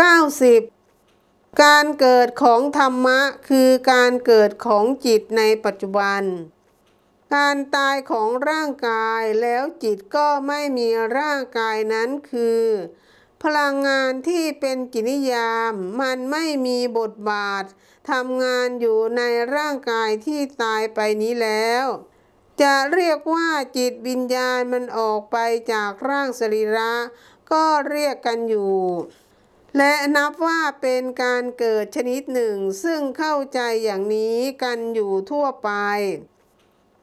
90 การเกิดของธรรมะคือการเกิดของจิตในปัจจุบัน การตายของร่างกายแล้วจิตก็ไม่มีร่างกายนั้นคือ พลังงานที่เป็นกินิยามมันไม่มีบทบาททำงานอยู่ในร่างกายที่ตายไปนี้แล้ว จะเรียกว่าจิตวิญญาณมันออกไปจากร่างสรีระ ก็เรียกกันอยู่ และนับว่าเป็นการเกิดชนิดหนึ่ง ซึ่งเข้าใจอย่างนี้กันอยู่ทั่วไป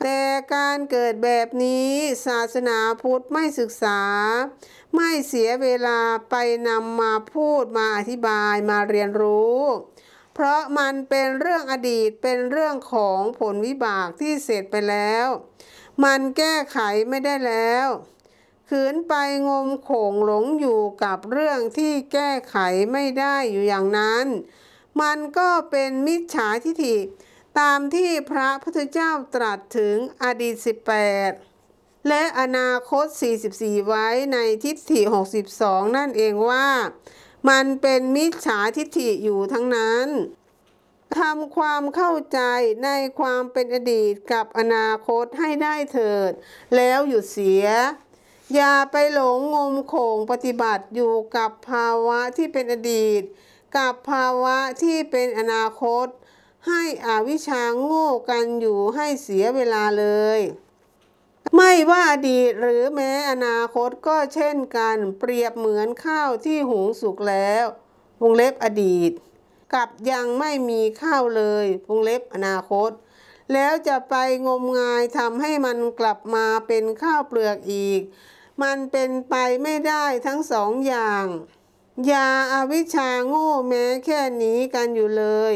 แต่การเกิดแบบนี้ศาสนาพุทธไม่ศึกษา ไม่เสียเวลาไปนำมาพูดมาอธิบายมาเรียนรู้ เพราะมันเป็นเรื่องอดีตเป็นเรื่องของผลวิบากที่เสร็จไปแล้ว มันแก้ไขไม่ได้แล้ว ขืนไปงมโขงหลงอยู่กับเรื่องที่แก้ไขไม่ได้อยู่อย่างนั้น มันก็เป็นมิจฉาทิฐิ ตามที่พระพุทธเจ้าตรัสถึงอดีต 18 และอนาคต 44 ไว้ในทิฏฐิ 62 นั่นเองว่า มันเป็นมิจฉาทิฏฐิอยู่ทั้งนั้นทำความเข้าใจในความเป็นอดีตกับอนาคตให้ได้เถิด แล้วหยุดเสีย อย่าไปหลงงมโขงปฏิบัติอยู่กับภาวะที่เป็นอดีต กับภาวะที่เป็นอนาคต ให้อวิชาโง่กันอยู่ให้เสียเวลาเลย ไม่ว่าอดีตหรือแม้อนาคตก็เช่นกันเปรียบเหมือนข้าวที่หุงสุกแล้ว วงเล็บอดีต กับยังไม่มีข้าวเลย วงเล็บอนาคต แล้วจะไปงมงายทำให้มันกลับมาเป็นข้าวเปลือกอีก มันเป็นไปไม่ได้ทั้งสองอย่างอย่าอาวิชชาโง่แม้แค่นี้กันอยู่เลย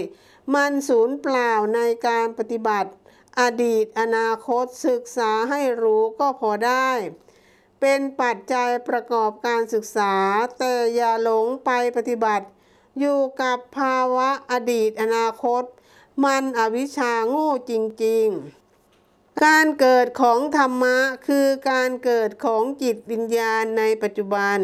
มันสูญเปล่าในการปฏิบัติ อดีตอนาคตศึกษาให้รู้ก็พอได้ เป็นปัจจัยประกอบการศึกษา แต่อย่าหลงไปปฏิบัติ อยู่กับภาวะอดีตอนาคต มันอวิชชาโง่จริง ๆ การเกิดของธรรมะคือการเกิดของจิตวิญญาณในปัจจุบัน